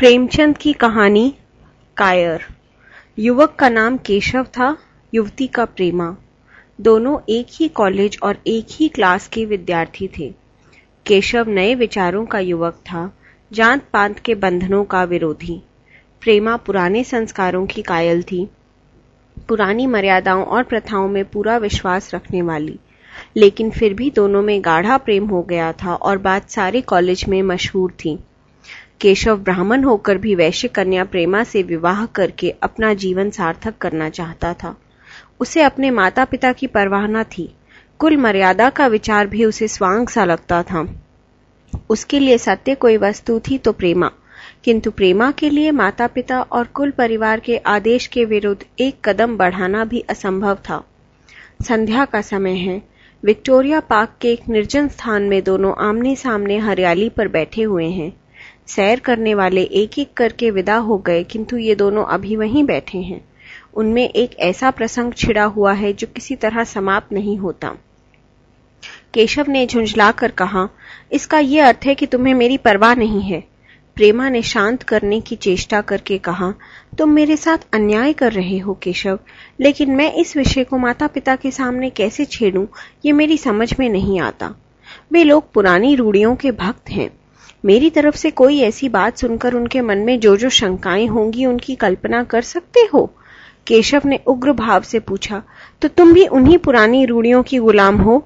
प्रेमचंद की कहानी, कायर। युवक का नाम केशव था, युवती का प्रेमा। दोनों एक ही कॉलेज और एक ही क्लास के विद्यार्थी थे। केशव नए विचारों का युवक था जात पात के बंधनों का विरोधी। प्रेमा पुराने संस्कारों की कायल थी, पुरानी मर्यादाओं और प्रथाओं में पूरा विश्वास रखने वाली। लेकिन फिर भी दोनों में गाढ़ा प्रेम हो गया था और बात सारे कॉलेज में मशहूर थी। केशव ब्राह्मण होकर भी वैश्य कन्या प्रेमा से विवाह करके अपना जीवन सार्थक करना चाहता था। उसे अपने माता पिता की परवाह न थी। कुल मर्यादा का विचार भी उसे स्वांग सा लगता था। उसके लिए सत्य कोई वस्तु थी तो प्रेमा। किंतु प्रेमा के लिए माता पिता और कुल परिवार के आदेश के विरुद्ध एक कदम बढ़ाना भी असंभव था। संध्या का समय है। विक्टोरिया पार्क के एक निर्जन स्थान में दोनों आमने सामने हरियाली पर बैठे हुए हैं। सैर करने वाले एक एक करके विदा हो गए, किंतु ये दोनों अभी वहीं बैठे हैं। उनमें एक ऐसा प्रसंग छिड़ा हुआ है जो किसी तरह समाप्त नहीं होता। केशव ने झुंझलाकर कहा, इसका यह अर्थ है कि तुम्हें मेरी परवाह नहीं है। प्रेमा ने शांत करने की चेष्टा करके कहा, तुम मेरे साथ अन्याय कर रहे हो केशव, लेकिन मैं इस विषय को माता पिता के सामने कैसे छेड़ूं, ये मेरी समझ में नहीं आता। वे लोग पुरानी रूढ़ियों के भक्त हैं। मेरी तरफ़ से कोई ऐसी बात सुनकर उनके मन में जो जो शंकाएँ होंगी उनकी कल्पना कर सकते हो? केशव ने उग्र भाव से पूछा तो तुम भी उन्हीं पुरानी रूढ़ियों की गुलाम हो?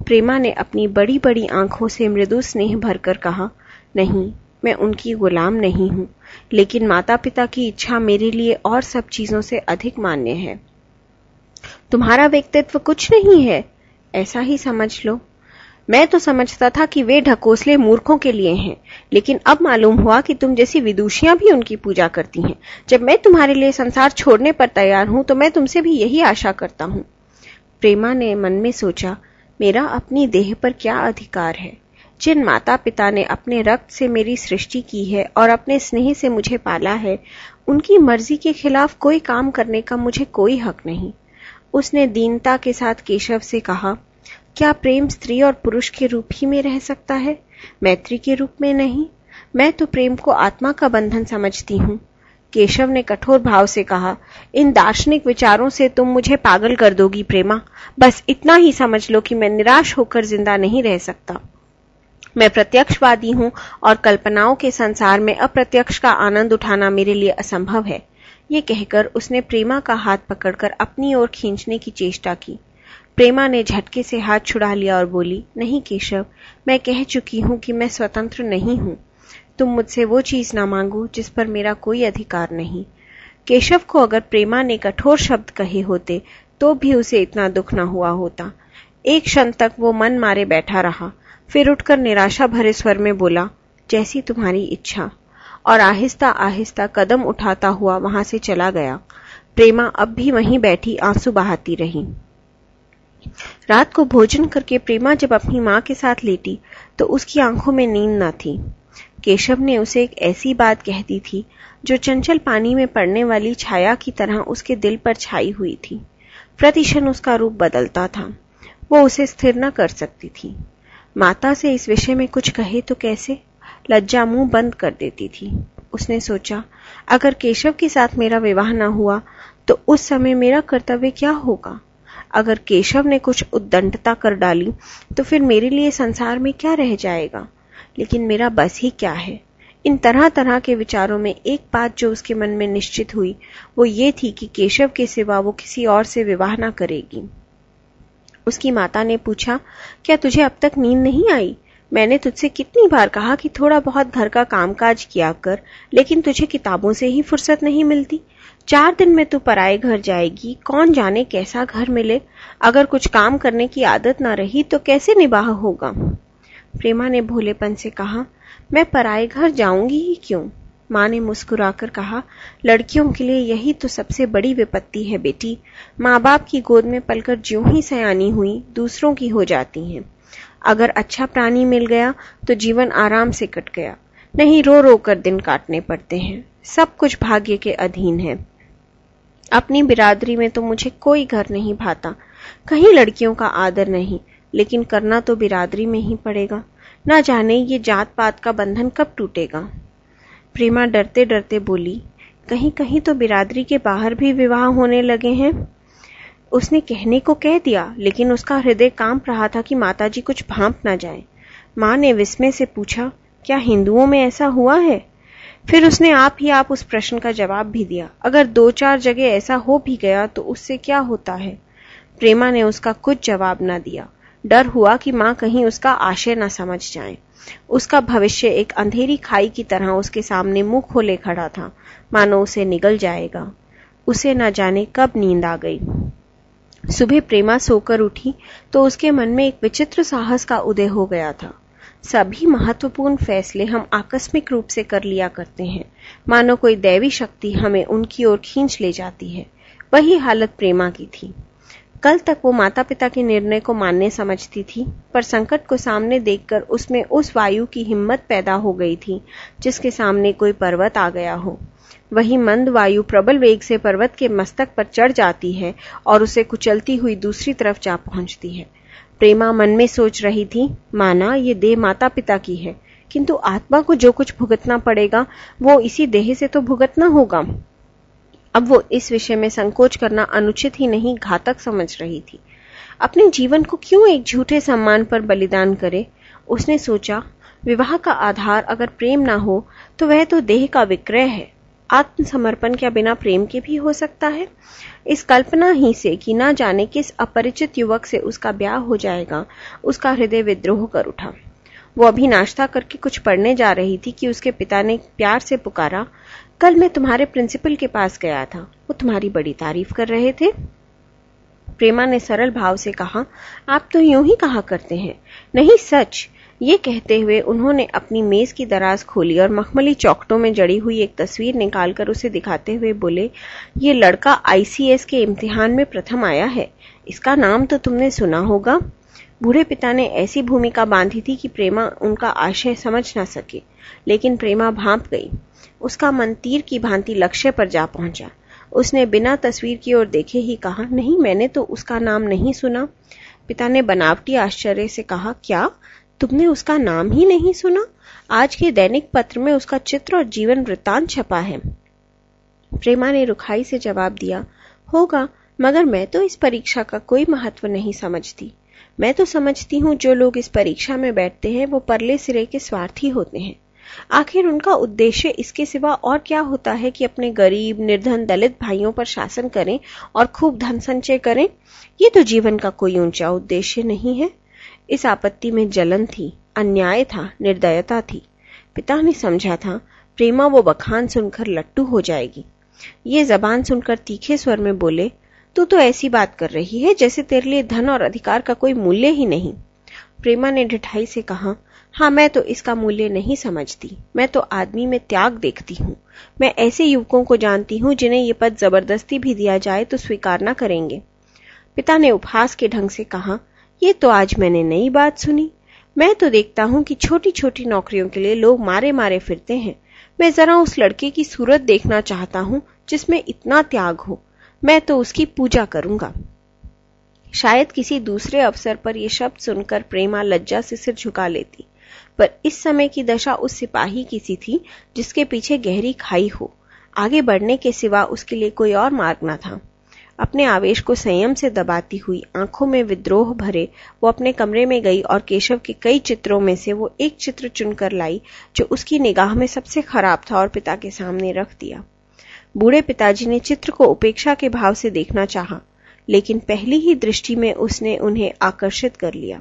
प्रेमा ने अपनी बड़ी बड़ी आँखों से मृदु स्नेह भरकर कहा, नहीं, मैं उनकी गुलाम नहीं हूँ, लेकिन माता पिता की इच्छा मेरे लिए और सब चीज़ों से अधिक मान्य है। तुम्हारा व्यक्तित्व कुछ नहीं है, ऐसा ही समझ लो। मैं तो समझता था कि वे ढकोसले मूर्खों के लिए हैं, लेकिन अब मालूम हुआ कि तुम जैसी विदुषियाँ भी उनकी पूजा करती हैं। जब मैं तुम्हारे लिए संसार छोड़ने पर तैयार हूँ तो मैं तुमसे भी यही आशा करता हूँ। प्रेमा ने मन में सोचा, मेरा अपनी देह पर क्या अधिकार है? जिन माता पिता ने अपने रक्त से मेरी सृष्टि की है और अपने स्नेह से मुझे पाला है, उनकी मर्ज़ी के खिलाफ कोई काम करने का मुझे कोई हक नहीं। उसने दीनता के साथ केशव से कहा क्या प्रेम स्त्री और पुरुष के रूप ही में रह सकता है? मैत्री के रूप में नहीं। मैं तो प्रेम को आत्मा का बंधन समझती हूँ। केशव ने कठोर भाव से कहा, इन दार्शनिक विचारों से तुम मुझे पागल कर दोगी प्रेमा। बस इतना ही समझ लो कि मैं निराश होकर ज़िंदा नहीं रह सकता। मैं प्रत्यक्षवादी हूँ और कल्पनाओं के संसार में अप्रत्यक्ष का आनंद उठाना मेरे लिए असंभव है। ये कहकर उसने प्रेमा का हाथ पकड़कर अपनी ओर खींचने की चेष्टा की। प्रेमा ने झटके से हाथ छुड़ा लिया और बोली, नहीं केशव, मैं कह चुकी हूँ कि मैं स्वतंत्र नहीं हूँ। तुम मुझसे वो चीज़ ना मांगो जिस पर मेरा कोई अधिकार नहीं। केशव को अगर प्रेमा ने कठोर शब्द कहे होते तो भी उसे इतना दुख न हुआ होता। एक क्षण तक वो मन मारे बैठा रहा, फिर उठकर निराशा भरे स्वर में बोला, जैसी तुम्हारी इच्छा। और आहिस्ता आहिस्ता कदम उठाता हुआ वहाँ से चला गया। प्रेमा अब भी वहीं बैठी आँसू बहाती रही। रात को भोजन करके प्रेमा जब अपनी माँ के साथ लेटी तो उसकी आँखों में नींद न थी। केशव ने उसे एक ऐसी बात कह दी थी, जो चंचल पानी में पड़ने वाली छाया की तरह उसके दिल पर छाई हुई थी। प्रतिशन उसका रूप बदलता था। वो उसे स्थिर न कर सकती थी। माता से इस विषय में कुछ कहे तो कैसे? लज्जा मुँह बंद कर देती थी। उसने सोचा, अगर केशव के साथ मेरा विवाह न हुआ तो उस समय मेरा कर्तव्य क्या होगा? अगर केशव ने कुछ उद्दंडता कर डाली तो फिर मेरे लिए संसार में क्या रह जाएगा? लेकिन मेरा बस ही क्या है? इन तरह तरह के विचारों में एक बात जो उसके मन में निश्चित हुई, वो ये थी कि केशव के सिवा वो किसी और से विवाह ना करेगी। उसकी माता ने पूछा, क्या तुझे अब तक नींद नहीं आई? मैंने तुझसे कितनी बार कहा कि थोड़ा बहुत घर का कामकाज किया कर, लेकिन तुझे किताबों से ही फुर्सत नहीं मिलती। चार दिन में तू पराए घर जाएगी, कौन जाने कैसा घर मिले? अगर कुछ काम करने की आदत ना रही तो कैसे निबाह होगा? प्रेमा ने भोलेपन से कहा, मैं पराए घर जाऊँगी ही क्यों? माँ ने मुस्कुराकर कहा, लड़कियों के लिए यही तो सबसे बड़ी विपत्ति है बेटी। माँ बाप की गोद में पलकर ज्यों ही सयानी हुई, दूसरों की हो जाती हैं। अगर अच्छा प्राणी मिल गया तो जीवन आराम से कट गया। नहीं रो रो कर दिन काटने पड़ते हैं। सब कुछ भाग्य के अधीन है। अपनी बिरादरी में तो मुझे कोई घर नहीं भाता। कहीं लड़कियों का आदर नहीं, लेकिन करना तो बिरादरी में ही पड़ेगा। ना जाने ये जात पात का बंधन कब टूटेगा। प्रेमा डरते डरते बोली कहीं कहीं तो बिरादरी के बाहर भी विवाह होने लगे हैं। उसने कहने को कह दिया, लेकिन उसका हृदय काँप रहा था कि माताजी कुछ भांप ना जाए। माँ ने विस्मय से पूछा, क्या हिंदुओं में ऐसा हुआ है? फिर उसने आप ही आप उस प्रश्न का जवाब भी दिया, अगर दो चार जगह ऐसा हो भी गया तो उससे क्या होता है? प्रेमा ने उसका कुछ जवाब न दिया। डर हुआ कि माँ कहीं उसका आशय न समझ जाए। उसका भविष्य एक अंधेरी खाई की तरह उसके सामने मुँह खोले खड़ा था। मानो उसे निगल जाएगा। उसे न जाने कब नींद आ गई। सुबह प्रेमा सोकर उठी तो उसके मन में एक विचित्र साहस का उदय हो गया था। सभी महत्वपूर्ण फैसले हम आकस्मिक रूप से कर लिया करते हैं। मानो कोई दैवी शक्ति हमें उनकी ओर खींच ले जाती है। वही हालत प्रेमा की थी। कल तक वो माता पिता के निर्णय को मानने समझती थी, पर संकट को सामने देखकर उसमें उस वायु की हिम्मत पैदा हो गई थी, जिसके सामने कोई पर्वत आ गया हो। वही मंद वायु प्रबल वेग से पर्वत के मस्तक पर चढ़ जाती है और उसे कुचलती हुई दूसरी तरफ़ जा पहुँचती है। प्रेमा मन में सोच रही थी, माना ये देह माता पिता की है, किंतु आत्मा को जो कुछ भुगतना पड़ेगा, वो इसी देह से तो भुगतना होगा। अब वो इस विषय में संकोच करना अनुचित ही नहीं, घातक समझ रही थी। अपने जीवन को क्यों एक झूठे सम्मान पर बलिदान करे? उसने सोचा, विवाह का आधार अगर प्रेम ना हो तो वह तो देह का विक्रय है। आत्मसमर्पण क्या बिना प्रेम के भी हो सकता है? इस कल्पना ही से कि ना जाने किस अपरिचित युवक से उसका ब्याह हो जाएगा, उसका हृदय विद्रोह कर उठा। वो अभी नाश्ता करके कुछ पढ़ने जा रही थी कि उसके पिता ने प्यार से पुकारा, कल मैं तुम्हारे प्रिंसिपल के पास गया था, वो तुम्हारी बड़ी तारीफ़ कर रहे थे। प्रेमा ने सरल भाव से कहा, आप तो यूँ ही कहा करते हैं। नहीं, सच ये कहते हुए उन्होंने अपनी मेज की दराज खोली और मखमली चौकटों में जड़ी हुई एक तस्वीर निकालकर उसे दिखाते हुए बोले, ये लड़का आईसीएस के इम्तिहान में प्रथम आया है। इसका नाम तो तुमने सुना होगा। बूढ़े पिता ने ऐसी भूमिका बांधी थी कि प्रेमा उनका आशय समझ ना सके, लेकिन प्रेमा भाप गई। उसका मन तीर की भांति लक्ष्य पर जा पहुँचा। उसने बिना तस्वीर की ओर देखे ही कहा, नहीं, मैंने तो उसका नाम नहीं सुना। पिता ने बनावटी आश्चर्य से कहा, क्या? तुमने उसका नाम ही नहीं सुना? आज के दैनिक पत्र में उसका चित्र और जीवन वृत्तांत छपा है। प्रेमा ने रुखाई से जवाब दिया, होगा, मगर मैं तो इस परीक्षा का कोई महत्व नहीं समझती। मैं तो समझती हूँ जो लोग इस परीक्षा में बैठते हैं, वो परले सिरे के स्वार्थी होते हैं। आखिर उनका उद्देश्य इसके सिवा और क्या होता है कि अपने गरीब, निर्धन, दलित भाइयों पर शासन करें और खूब धन संचय करें? ये तो जीवन का कोई ऊँचा उद्देश्य नहीं है। इस आपत्ति में जलन थी, अन्याय था, निर्दयता थी। पिता ने समझा था, प्रेमा वो बखान सुनकर लट्टू हो जाएगी। ये जबान सुनकर तीखे स्वर में बोले, तू तो ऐसी बात कर रही है जैसे तेरे लिए धन और अधिकार का कोई मूल्य ही नहीं। प्रेमा ने ढिठाई से कहा हाँ मैं तो इसका मूल्य नहीं समझती। मैं तो आदमी में त्याग देखती हूँ। मैं ऐसे युवकों को जानती हूँ जिन्हें ये पद ज़बरदस्ती भी दिया जाए तो स्वीकार न करेंगे। पिता ने उपहास के ढंग से कहा ये तो आज मैंने नई बात सुनी। मैं तो देखता हूँ कि छोटी छोटी नौकरियों के लिए लोग मारे मारे फिरते हैं। मैं जरा उस लड़के की सूरत देखना चाहता हूँ, जिसमें इतना त्याग हो। मैं तो उसकी पूजा करूँगा। शायद किसी दूसरे अवसर पर यह शब्द सुनकर प्रेमा लज्जा से सिर झुका लेती। पर इस समय की दशा उस सिपाही की सी थी, जिसके पीछे गहरी खाई हो। आगे बढ़ने के सिवा उसके लिए कोई और मार्ग न था। अपने आवेश को संयम से दबाती हुई आँखों में विद्रोह भरे, वो अपने कमरे में गई और केशव के कई चित्रों में से वो एक चित्र चुनकर लाई, जो उसकी निगाह में सबसे खराब था और पिता के सामने रख दिया। बूढ़े पिताजी ने चित्र को उपेक्षा के भाव से देखना चाहा, लेकिन पहली ही दृष्टि में उसने उन्हें आकर्षित कर लिया।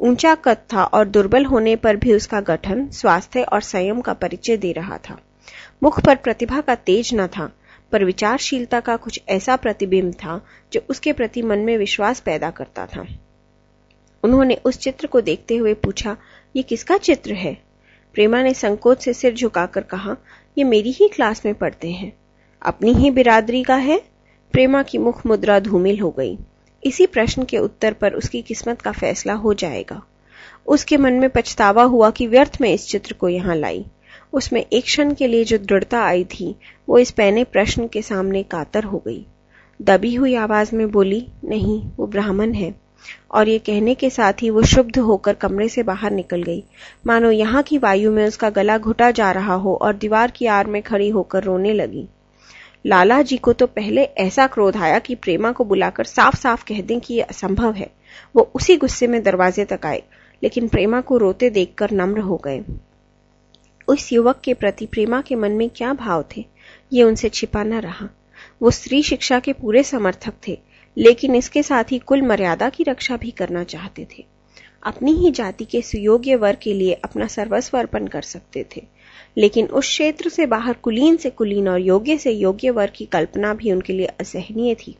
ऊँचा कद था और दुर्बल होने पर भी उसका गठन, स्वास्थ्य और संयम का परिचय दे रहा था। मुख पर प्रतिभा का तेज न था पर विचारशीलता का कुछ ऐसा प्रतिबिंब था जो उसके प्रति मन में विश्वास पैदा करता था। उन्होंने उस चित्र को देखते हुए पूछा, ये किसका चित्र है? प्रेमा ने संकोच से सिर झुकाकर कहा, ये मेरी ही क्लास में पढ़ते हैं। अपनी ही बिरादरी का है? प्रेमा की मुख मुद्रा धूमिल हो गई। इसी प्रश्न के उत्तर पर उसकी किस्मत का फैसला हो जाएगा। उसके मन में पछतावा हुआ कि व्यर्थ में इस चित्र को यहाँ लाई। उसमें एक क्षण के लिए जो दृढ़ता आई थी, वो इस पहने प्रश्न के सामने कातर हो गई। दबी हुई आवाज़ में बोली, नहीं, वो ब्राह्मण है। और ये कहने के साथ ही वो शुद्ध होकर कमरे से बाहर निकल गई। मानो यहाँ की वायु में उसका गला घुटा जा रहा हो और दीवार की आर में खड़ी होकर रोने लगी। लाला जी को तो पहले ऐसा क्रोध आया कि प्रेमा को बुलाकर साफ़ साफ़ कह दें कि यह असंभव है। वो उसी गुस्से में दरवाजे तक आए, लेकिन प्रेमा को रोते देखकर नम्र हो गए। उस युवक के प्रति प्रेमा के मन में क्या भाव थे? ये उनसे छिपा न रहा। वो स्त्री शिक्षा के पूरे समर्थक थे, लेकिन इसके साथ ही कुल मर्यादा की रक्षा भी करना चाहते थे। अपनी ही जाति के सुयोग्य वर्ग के लिए अपना सर्वस्व अर्पण कर सकते थे। लेकिन उस क्षेत्र से बाहर कुलीन से कुलीन और योग्य से योग्य वर्ग की कल्पना भी उनके लिए असहनीय थी।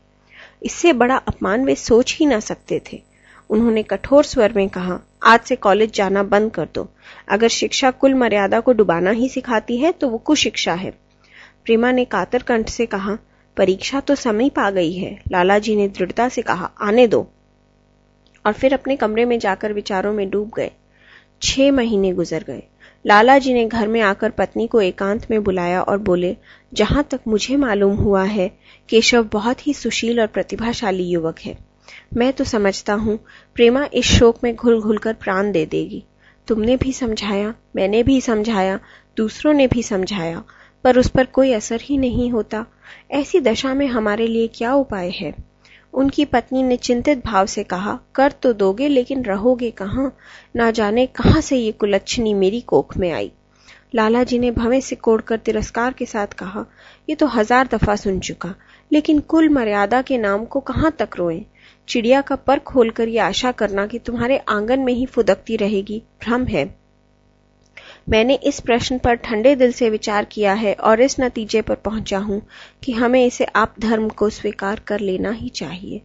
इससे बड़ा अपमान वे सोच ही ना सकते थे। उन्होंने कठोर स्वर में कहा आज से कॉलेज जाना बंद कर दो। अगर शिक्षा कुल मर्यादा को डुबाना ही सिखाती है तो वो कुशिक्षा है। प्रेमा ने कातर कंठ से कहा, परीक्षा तो समीप आ गई है। लाला जी ने दृढ़ता से कहा, आने दो। और फिर अपने कमरे में जाकर विचारों में डूब गए। छह महीने गुजर गए। लाला जी ने घर में आकर पत्नी को एकांत में बुलाया और बोले, जहाँ तक मुझे मालूम हुआ है, केशव बहुत ही सुशील और प्रतिभाशाली युवक है। मैं तो समझता हूँ, प्रेमा इस शोक में घुल घुल कर प्राण दे देगी। तुमने भी समझाया, मैंने भी समझाया, दूसरों ने भी समझाया, पर उस पर कोई असर ही नहीं होता। ऐसी दशा में हमारे लिए क्या उपाय है? उनकी पत्नी ने चिंतित भाव से कहा, कर तो दोगे, लेकिन रहोगे कहाँ? ना जाने कहाँ से ये कुलच्छनी मेरी कोख में आई? लाला जी ने भवें से कोड़कर तिरस्कार के साथ कहा, ये तो हज़ार दफ़ा सुन चुका। लेकिन कुल मर्यादा के नाम को कहाँ तक रोएँ? चिड़िया का पर खोलकर यह आशा करना कि तुम्हारे आँगन में ही फुदकती रहेगी, भ्रम है। मैंने इस प्रश्न पर ठंडे दिल से विचार किया है और इस नतीजे पर पहुँचा हूँ कि हमें इसे आप धर्म को स्वीकार कर लेना ही चाहिए।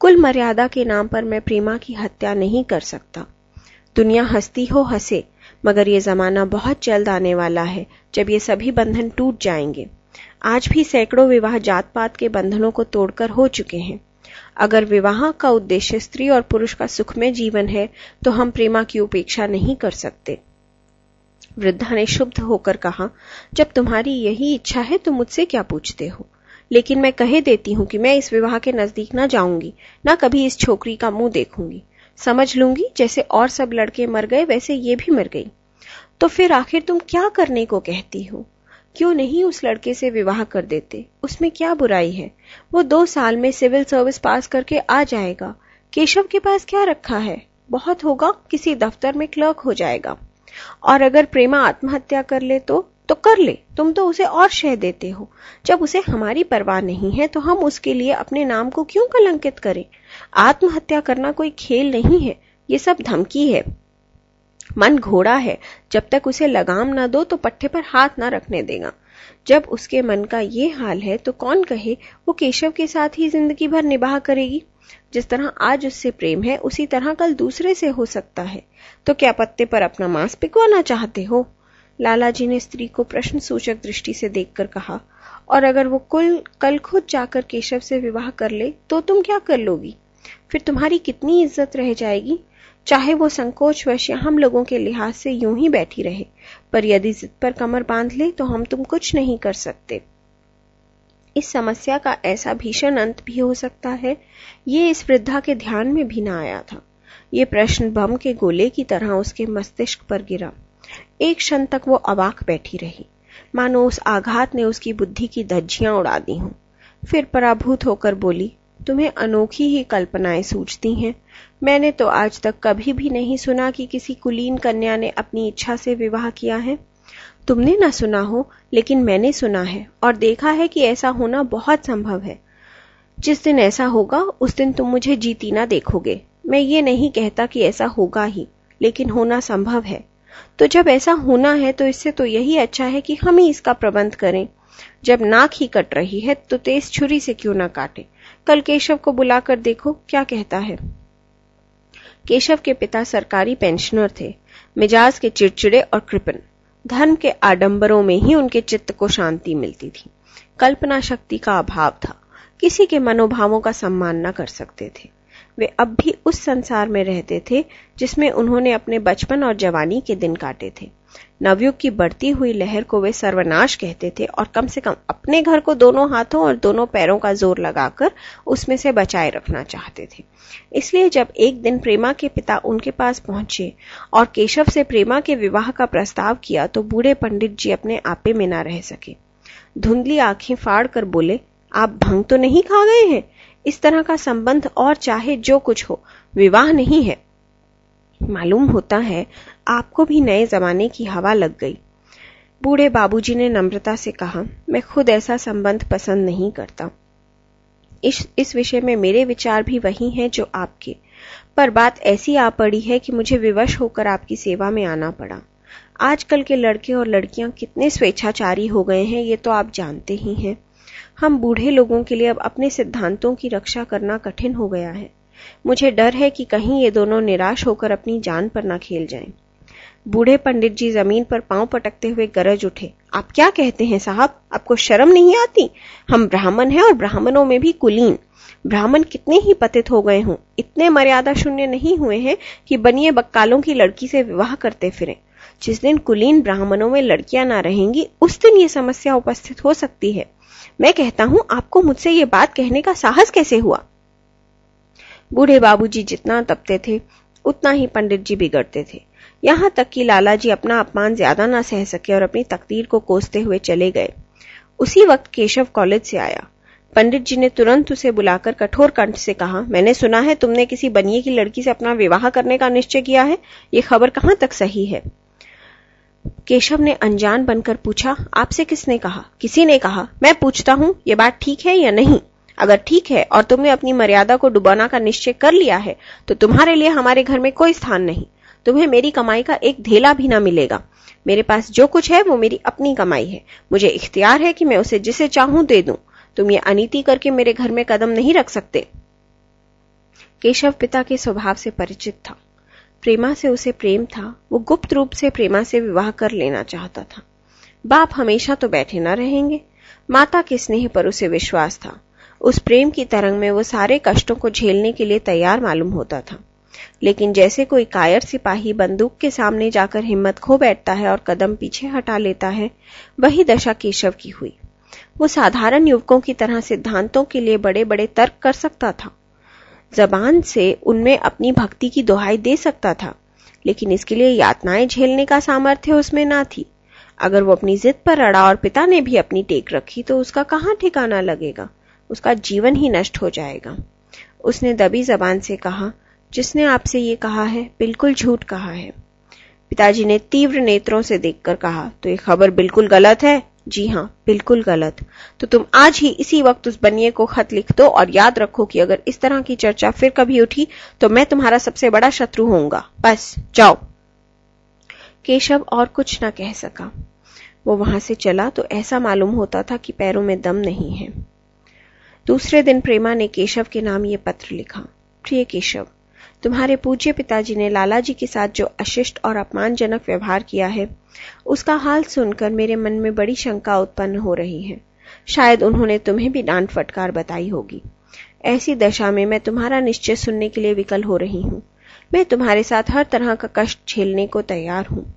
कुल मर्यादा के नाम पर मैं प्रेमा की हत्या नहीं कर सकता। दुनिया हंसती हो हंसे, मगर ये जमाना बहुत जल्द आने वाला है जब ये सभी बंधन टूट जाएँगे। आज भी सैकड़ों विवाह जात पात के बंधनों को तोड़कर हो चुके हैं। अगर विवाह का उद्देश्य स्त्री और पुरुष का सुखमय जीवन है तो हम प्रेमा की उपेक्षा नहीं कर सकते। वृद्धा ने शुभ होकर कहा, जब तुम्हारी यही इच्छा है तो मुझसे क्या पूछते हो? लेकिन मैं कहे देती हूँ कि मैं इस विवाह के नज़दीक न जाऊँगी, न कभी इस छोकरी का मुँह देखूँगी। समझ लूँगी, जैसे और सब लड़के मर गए, वैसे ये भी मर गई। तो फिर आखिर तुम क्या करने को कहती हो? क्यों नहीं उस लड़के से विवाह कर देते? उसमें क्या बुराई है? वो दो साल में सिविल सर्विस पास करके आ जाएगा। केशव के पास क्या रखा है? बहुत होगा, किसी दफ्तर में क्लर्क हो जाएगा। और अगर प्रेमा आत्महत्या कर ले तो? तो कर ले। तुम तो उसे और शह देते हो। जब उसे हमारी परवाह नहीं है तो हम उसके लिए अपने नाम को क्यों कलंकित करें? आत्महत्या करना कोई खेल नहीं है। ये सब धमकी है। मन घोड़ा है, जब तक उसे लगाम ना दो तो पट्टे पर हाथ ना रखने देगा। जब उसके मन का ये हाल है तो कौन कहे, वो केशव के साथ ही ज़िंदगी भर निबाह करेगी। जिस तरह आज उससे प्रेम है, उसी तरह कल दूसरे से हो सकता है। तो क्या पत्ते पर अपना मांस पिकवाना चाहते हो? लाला जी ने स्त्री को प्रश्न सूचक दृष्टि से देखकर कहा, और अगर वो कुल, कल खुद जाकर केशव से विवाह कर ले तो तुम क्या कर लोगी? फिर तुम्हारी कितनी इज़्ज़त रह जाएगी? चाहे वो संकोचवश या हम लोगों के लिहाज से यूँ ही बैठी रहे, पर यदि जिद पर कमर बाँध ले तो हम तुम कुछ नहीं कर सकते। इस समस्या का ऐसा भीषण अंत भी हो सकता है, ये इस वृद्धा के ध्यान में भी ना आया था। ये प्रश्न बम के गोले की तरह उसके मस्तिष्क पर गिरा। एक क्षण तक वो अवाक बैठी रही। मानो उस आघात ने उसकी बुद्धि की धज्जियाँ उड़ा दी हूँ। फिर पराभूत होकर बोली, तुम्हें अनोखी ही कल्पनाएँ सूझती हैं। मैंने तो आज तक कभी भी नहीं सुना कि किसी कुलीन कन्या ने अपनी इच्छा से विवाह किया है। तुमने ना सुना हो, लेकिन मैंने सुना है और देखा है कि ऐसा होना बहुत संभव है। जिस दिन ऐसा होगा, उस दिन तुम मुझे जीती ना देखोगे। मैं ये नहीं कहता कि ऐसा होगा ही, लेकिन होना संभव है। तो जब ऐसा होना है तो इससे तो यही अच्छा है कि हम ही इसका प्रबंध करें। जब नाक ही कट रही है तो तेज छुरी से क्यों ना काटे? कल केशव को बुलाकर देखो, क्या कहता है। केशव के पिता सरकारी पेंशनर थे, मिजाज के चिड़चिड़े और कृपन। धर्म के आडंबरों में ही उनके चित्त को शांति मिलती थी। कल्पना शक्ति का अभाव था। किसी के मनोभावों का सम्मान न कर सकते थे। वे अब भी उस संसार में रहते थे जिसमें उन्होंने अपने बचपन और जवानी के दिन काटे थे। नवयुग की बढ़ती हुई लहर को वे सर्वनाश कहते थे और कम से कम अपने घर को दोनों हाथों और दोनों पैरों का ज़ोर लगाकर उसमें से बचाए रखना चाहते थे। इसलिए जब एक दिन प्रेमा के पिता उनके पास पहुँचे और केशव से प्रेमा के विवाह का प्रस्ताव किया तो बूढ़े पंडित जी अपने आपे में ना रह सके। धुंधली आँखें फाड़ कर बोले, आप भंग तो नहीं खा गए हैं? इस तरह का संबंध और चाहे जो कुछ हो, विवाह नहीं है। मालूम होता है आपको भी नए जमाने की हवा लग गई। बूढ़े बाबूजी ने नम्रता से कहा, मैं खुद ऐसा संबंध पसंद नहीं करता। इस इस विषय में मेरे विचार भी वही हैं जो आपके। पर बात ऐसी आ पड़ी है कि मुझे विवश होकर आपकी सेवा में आना पड़ा। आजकल के लड़के और लड़कियाँ कितने स्वेच्छाचारी हो गए हैं, ये तो आप जानते ही हैं। हम बूढ़े लोगों के लिए अब अपने सिद्धांतों की रक्षा करना कठिन हो गया है। मुझे डर है कि कहीं ये दोनों निराश होकर अपनी जान पर ना खेल जाएँ। बूढ़े पंडित जी ज़मीन पर पाँव पटकते हुए गरज उठे। आप क्या कहते हैं साहब? आपको शर्म नहीं आती? हम ब्राह्मण हैं और ब्राह्मणों में भी कुलीन। ब्राह्मण कितने ही पतित हो गए हों। इतने मर्यादा शून्य नहीं हुए हैं कि बनिए बक्कालों की लड़की से विवाह करते फिरें। जिस दिन कुलीन ब्राह्मणों में लड़कियाँ ना रहेंगी, उस दिन ये समस्या उपस्थित हो सकती है। मैं कहता हूँ, आपको मुझसे ये बात कहने का साहस कैसे हुआ? बूढ़े बाबूजी जितना तपते थे, उतना ही पंडित जी बिगड़ते थे। यहाँ तक कि लाला जी अपना अपमान ज़्यादा ना सह सके और अपनी तकदीर को कोसते हुए चले गए। उसी वक्त केशव कॉलेज से आया। पंडित जी ने तुरंत उसे बुलाकर कठोर कंठ से कहा, मैंने सुना है तुमने किसी बनिए की लड़की से अपना विवाह करने का निश्चय किया है। ये खबर कहाँ तक सही है? केशव ने अनजान बनकर पूछा, आपसे किसने कहा? किसी ने कहा? मैं पूछता हूँ, ये बात ठीक है या नहीं? अगर ठीक है और तुमने अपनी मर्यादा को डुबाना का निश्चय कर लिया है तो तुम्हारे लिए हमारे घर में कोई स्थान नहीं। तुम्हें मेरी कमाई का एक धेला भी ना मिलेगा। मेरे पास जो कुछ है, वो मेरी अपनी कमाई है। मुझे इख्तियार है कि मैं उसे जिसे चाहूँ दे दूँ। तुम ये अनिति करके मेरे घर में कदम नहीं रख सकते। केशव पिता के स्वभाव से परिचित था। प्रेमा से उसे प्रेम था। वो गुप्त रूप से प्रेमा से विवाह कर लेना चाहता था। बाप हमेशा तो बैठे न रहेंगे। माता के स्नेह पर उसे विश्वास था। उस प्रेम की तरंग में वो सारे कष्टों को झेलने के लिए तैयार मालूम होता था। लेकिन जैसे कोई कायर सिपाही बंदूक के सामने जाकर हिम्मत खो बैठता है और कदम पीछे हटा लेता है, वही दशा केशव की हुई। वो साधारण युवकों की तरह सिद्धांतों के लिए बड़े बड़े तर्क कर सकता था। जबान से उनमें अपनी भक्ति की दुहाई दे सकता था, लेकिन इसके लिए यातनाएँ झेलने का सामर्थ्य उसमें ना थी। अगर वो अपनी जिद पर अड़ा और पिता ने भी अपनी टेक रखी तो उसका कहाँ ठिकाना लगेगा? उसका जीवन ही नष्ट हो जाएगा। उसने दबी जबान से कहा जिसने आपसे ये कहा है, बिल्कुल झूठ कहा है। पिताजी ने तीव्र नेत्रों से देखकर कहा तो ये खबर बिल्कुल गलत है? जी हाँ बिल्कुल गलत। तो तुम आज ही इसी वक्त उस बनिए को खत लिख दो और याद रखो कि अगर इस तरह की चर्चा फिर कभी उठी तो मैं तुम्हारा सबसे बड़ा शत्रु होऊँगा। बस, जाओ। केशव और कुछ ना कह सका। वो वहाँ से चला तो ऐसा मालूम होता था कि पैरों में दम नहीं है। दूसरे दिन प्रेमा ने केशव के नाम ये पत्र लिखा। प्रिय केशव तुम्हारे पूज्य पिताजी ने लाला जी के साथ जो अशिष्ट और अपमानजनक व्यवहार किया है, उसका हाल सुनकर मेरे मन में बड़ी शंका उत्पन्न हो रही है। शायद उन्होंने तुम्हें भी डांट फटकार बताई होगी। ऐसी दशा में मैं तुम्हारा निश्चय सुनने के लिए विकल हो रही हूँ। मैं तुम्हारे साथ हर तरह का कष्ट झेलने को तैयार हूँ।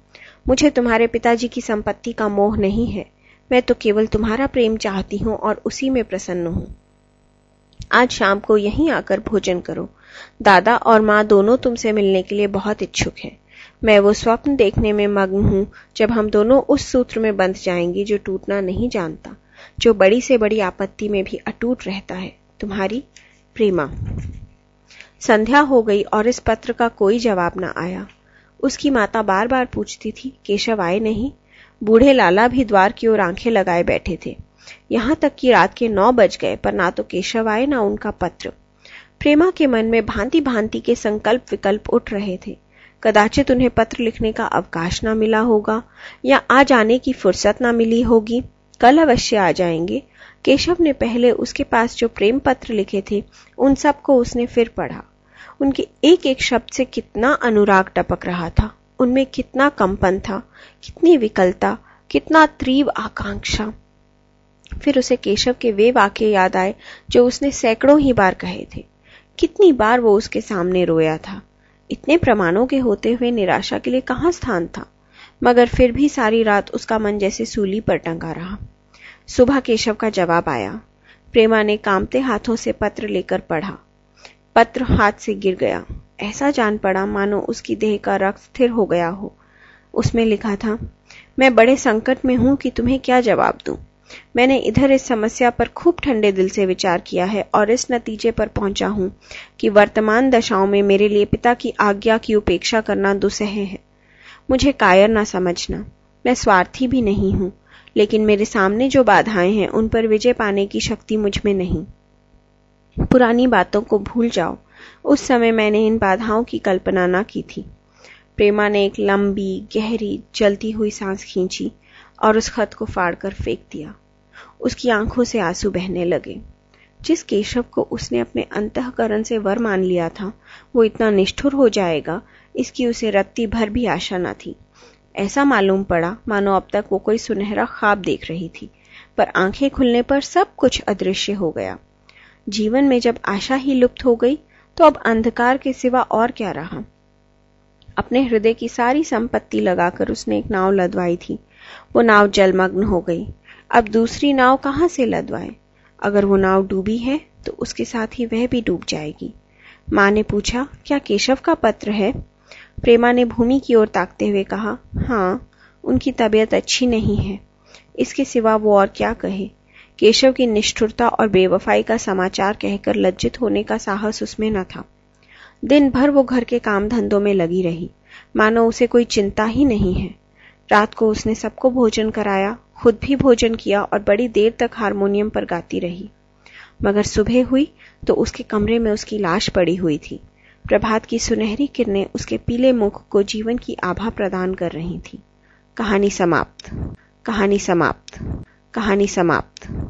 मुझे तुम्हारे पिताजी की संपत्ति का मोह नहीं है। मैं तो केवल तुम्हारा प्रेम चाहती हूँ और उसी में प्रसन्न हूँ। आज शाम को यहीं आकर भोजन करो। दादा और माँ दोनों तुमसे मिलने के लिए बहुत इच्छुक हैं। मैं वो स्वप्न देखने में मग्न हूँ जब हम दोनों उस सूत्र में बंध जाएँगे जो टूटना नहीं जानता, जो बड़ी से बड़ी आपत्ति में भी अटूट रहता है। तुम्हारी प्रेमा। संध्या हो गई और इस पत्र का कोई जवाब न आया। उसकी माता बार बार पूछती थी, केशव आए नहीं? बूढ़े लाला भी द्वार की ओर आँखें लगाए बैठे थे। यहाँ तक कि रात के नौ बज गए, पर ना तो केशव आए, ना उनका पत्र। प्रेमा के मन में भांति भांति के संकल्प विकल्प उठ रहे थे। कदाचित उन्हें पत्र लिखने का अवकाश ना मिला होगा, या आ जाने की फुर्सत ना मिली होगी। कल अवश्य आ जाएँगे। केशव ने पहले उसके पास जो प्रेम पत्र लिखे थे, उन सबको उसने फिर पढ़ा। उनके एक एक शब्द से कितना अनुराग टपक रहा था। उनमें कितना कंपन था, कितनी विकलता, कितना तीव्र आकांक्षा। फिर उसे केशव के वे वाक्य याद आए, जो उसने सैकड़ों ही बार कहे थे। कितनी बार वो उसके सामने रोया था। इतने प्रमाणों के होते हुए निराशा के लिए कहाँ स्थान था? मगर फिर भी सारी रात उसका मन जैसे सूली पर टंगा रहा। सुबह केशव का जवाब आया। प्रेमा ने कामते हाथों से पत्र लेकर पढ़ा। पत्र हाथ से गिर गया। ऐसा जान पड़ा मानो उसकी देह का रक्त स्थिर हो गया हो। उसमें लिखा था, मैं बड़े संकट में हूँ कि तुम्हें क्या जवाब दूँ? मैंने इधर इस समस्या पर खूब ठंडे दिल से विचार किया है और इस नतीजे पर पहुँचा हूँ कि वर्तमान दशाओं में मेरे लिए पिता की आज्ञा की उपेक्षा करना दुसह है। मुझे कायर ना समझना। मैं स्वार्थी भी नहीं हूँ, लेकिन मेरे सामने जो बाधाएँ हैं, उन पर विजय पाने की शक्ति मुझमें नहीं। पुरानी बातों को भूल जाओ। उस समय मैंने इन बाधाओं की कल्पना ना की थी। प्रेमा ने एक लंबी, गहरी, जलती हुई सांस खींची। और उस खत को फाड़कर फेंक दिया। उसकी आँखों से आँसू बहने लगे। जिस केशव को उसने अपने अंतकरण से वर मान लिया था, वो इतना निष्ठुर हो जाएगा, इसकी उसे रत्ती भर भी आशा न थी। ऐसा मालूम पड़ा, मानो अब तक वो कोई सुनहरा ख्वाब देख रही थी। पर आँखें खुलने पर सब कुछ अदृश्य हो गया। जीवन में जब आशा ही लुप्त हो गई तो अब अंधकार के सिवा और क्या रहा? अपने हृदय की सारी संपत्ति लगाकर उसने एक नाव लदवाई थी। वो नाव जलमग्न हो गई। अब दूसरी नाव कहाँ से लदवाए? अगर वो नाव डूबी है तो उसके साथ ही वह भी डूब जाएगी। माँ ने पूछा, क्या केशव का पत्र है? प्रेमा ने भूमि की ओर ताकते हुए कहा हाँ उनकी तबीयत अच्छी नहीं है। इसके सिवा वो और क्या कहे? केशव की निष्ठुरता और बेवफाई का समाचार कहकर लज्जित होने का साहस उसमें न था। दिन भर वो घर के काम धंधों में लगी रही। मानो उसे कोई चिंता ही नहीं है। रात को उसने सबको भोजन कराया, खुद भी भोजन किया और बड़ी देर तक हारमोनियम पर गाती रही। मगर सुबह हुई तो उसके कमरे में उसकी लाश पड़ी हुई थी। प्रभात की सुनहरी किरणें उसके पीले मुख को जीवन की आभा प्रदान कर रही थी। कहानी समाप्त। कहानी समाप्त। कहानी समाप्त।